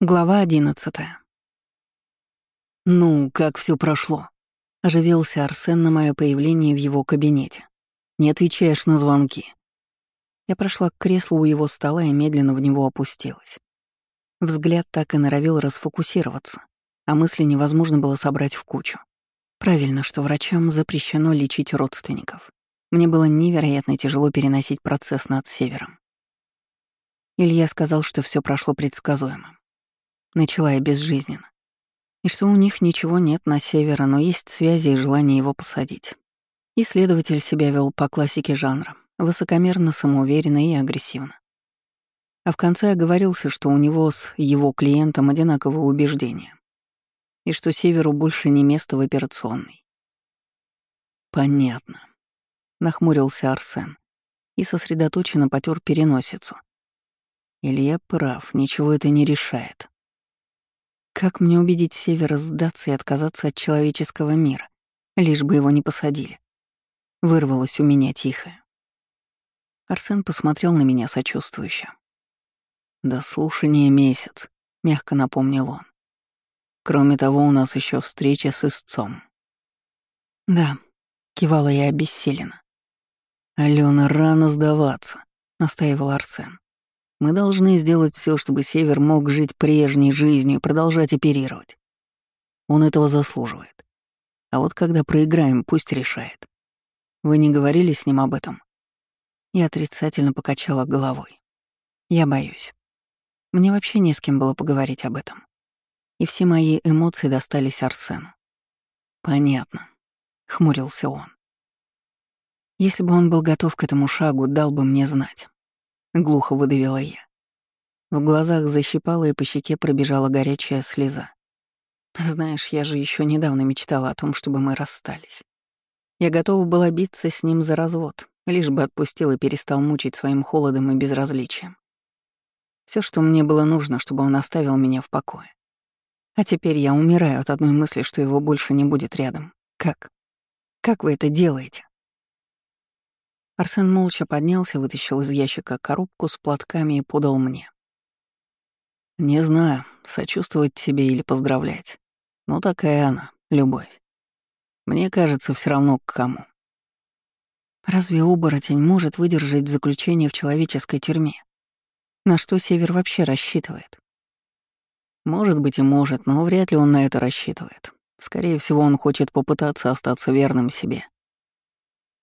Глава одиннадцатая. «Ну, как все прошло?» — оживился Арсен на мое появление в его кабинете. «Не отвечаешь на звонки». Я прошла к креслу у его стола и медленно в него опустилась. Взгляд так и норовил расфокусироваться, а мысли невозможно было собрать в кучу. Правильно, что врачам запрещено лечить родственников. Мне было невероятно тяжело переносить процесс над Севером. Илья сказал, что все прошло предсказуемо. Начала я безжизненно. И что у них ничего нет на севера, но есть связи и желание его посадить. Исследователь себя вел по классике жанра, высокомерно, самоуверенно и агрессивно. А в конце оговорился, что у него с его клиентом одинаковые убеждения. И что северу больше не место в операционной. «Понятно», — нахмурился Арсен и сосредоточенно потер переносицу. Илья прав, ничего это не решает. Как мне убедить Севера сдаться и отказаться от человеческого мира, лишь бы его не посадили? Вырвалось у меня тихо. Арсен посмотрел на меня сочувствующе. «До слушания месяц», — мягко напомнил он. «Кроме того, у нас еще встреча с истцом». «Да», — кивала я обессиленно. «Алена, рано сдаваться», — настаивал Арсен. Мы должны сделать все, чтобы Север мог жить прежней жизнью и продолжать оперировать. Он этого заслуживает. А вот когда проиграем, пусть решает. Вы не говорили с ним об этом? Я отрицательно покачала головой. Я боюсь. Мне вообще не с кем было поговорить об этом. И все мои эмоции достались Арсену. Понятно, хмурился он. Если бы он был готов к этому шагу, дал бы мне знать. — глухо выдавила я. В глазах защипала и по щеке пробежала горячая слеза. Знаешь, я же еще недавно мечтала о том, чтобы мы расстались. Я готова была биться с ним за развод, лишь бы отпустил и перестал мучить своим холодом и безразличием. Все, что мне было нужно, чтобы он оставил меня в покое. А теперь я умираю от одной мысли, что его больше не будет рядом. Как? Как вы это делаете? Арсен молча поднялся, вытащил из ящика коробку с платками и подал мне. «Не знаю, сочувствовать тебе или поздравлять. Но такая она, любовь. Мне кажется, все равно к кому». Разве оборотень может выдержать заключение в человеческой тюрьме? На что Север вообще рассчитывает? Может быть и может, но вряд ли он на это рассчитывает. Скорее всего, он хочет попытаться остаться верным себе.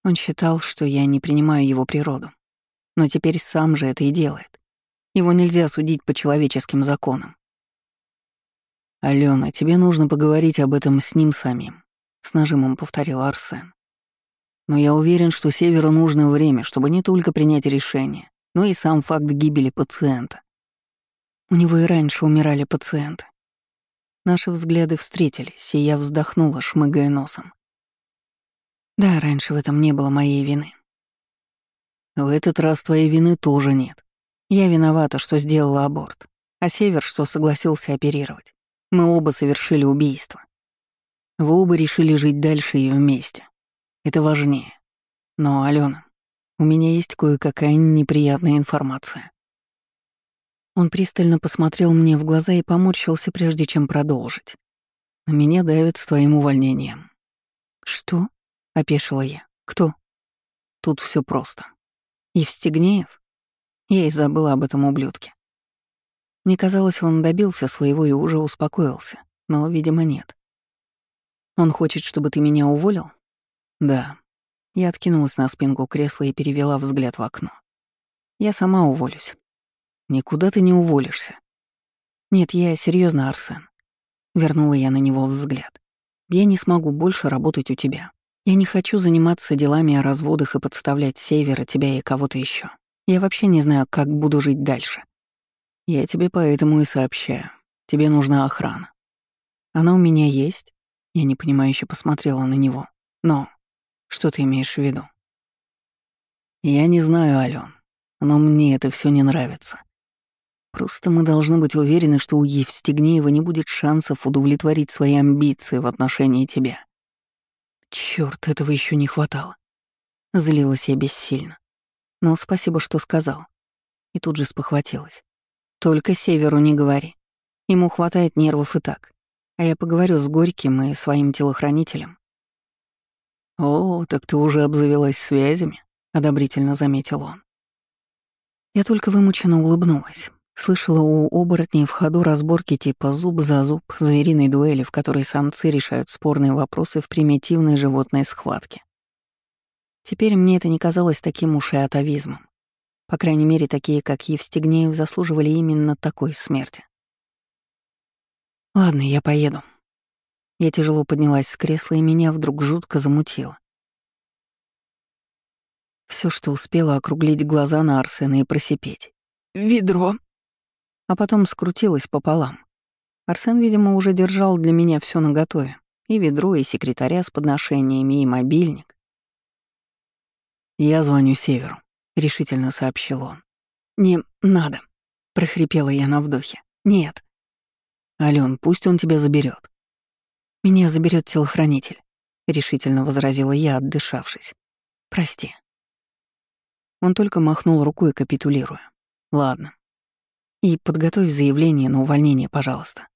Он считал, что я не принимаю его природу. Но теперь сам же это и делает. Его нельзя судить по человеческим законам. «Алена, тебе нужно поговорить об этом с ним самим», — с нажимом повторил Арсен. «Но я уверен, что Северу нужно время, чтобы не только принять решение, но и сам факт гибели пациента. У него и раньше умирали пациенты. Наши взгляды встретились, и я вздохнула, шмыгая носом. Да, раньше в этом не было моей вины. В этот раз твоей вины тоже нет. Я виновата, что сделала аборт, а Север, что согласился оперировать. Мы оба совершили убийство. Вы оба решили жить дальше и вместе. Это важнее. Но, Алена, у меня есть кое-какая неприятная информация. Он пристально посмотрел мне в глаза и поморщился, прежде чем продолжить. На меня давят с твоим увольнением. Что? — опешила я. «Кто?» Тут все просто. Евстигнеев? Я и забыла об этом ублюдке. Мне казалось, он добился своего и уже успокоился, но, видимо, нет. Он хочет, чтобы ты меня уволил? Да. Я откинулась на спинку кресла и перевела взгляд в окно. Я сама уволюсь. Никуда ты не уволишься. Нет, я серьезно, Арсен. Вернула я на него взгляд. Я не смогу больше работать у тебя. Я не хочу заниматься делами о разводах и подставлять Севера, тебя и кого-то еще. Я вообще не знаю, как буду жить дальше. Я тебе поэтому и сообщаю. Тебе нужна охрана. Она у меня есть. Я непонимающе посмотрела на него. Но что ты имеешь в виду? Я не знаю, Ален, но мне это все не нравится. Просто мы должны быть уверены, что у Евстигнеева не будет шансов удовлетворить свои амбиции в отношении тебя. Черт, этого еще не хватало. Злилась я бессильно. Но спасибо, что сказал. И тут же спохватилась. Только Северу не говори. Ему хватает нервов и так. А я поговорю с Горьким и своим телохранителем. «О, так ты уже обзавелась связями», — одобрительно заметил он. Я только вымученно улыбнулась. Слышала у оборотней в ходу разборки типа зуб за зуб, звериной дуэли, в которой самцы решают спорные вопросы в примитивной животной схватке. Теперь мне это не казалось таким уж и атовизмом. По крайней мере, такие, как Евстигнеев, заслуживали именно такой смерти. «Ладно, я поеду». Я тяжело поднялась с кресла, и меня вдруг жутко замутило. Все, что успела округлить глаза на Арсена и просипеть. «Ведро!» А потом скрутилась пополам. Арсен, видимо, уже держал для меня все наготове. И ведро, и секретаря с подношениями, и мобильник. «Я звоню Северу», — решительно сообщил он. «Не надо», — прохрипела я на вдохе. «Нет». «Алён, пусть он тебя заберет. «Меня заберет телохранитель», — решительно возразила я, отдышавшись. «Прости». Он только махнул рукой, капитулируя. «Ладно. И подготовь заявление на увольнение, пожалуйста».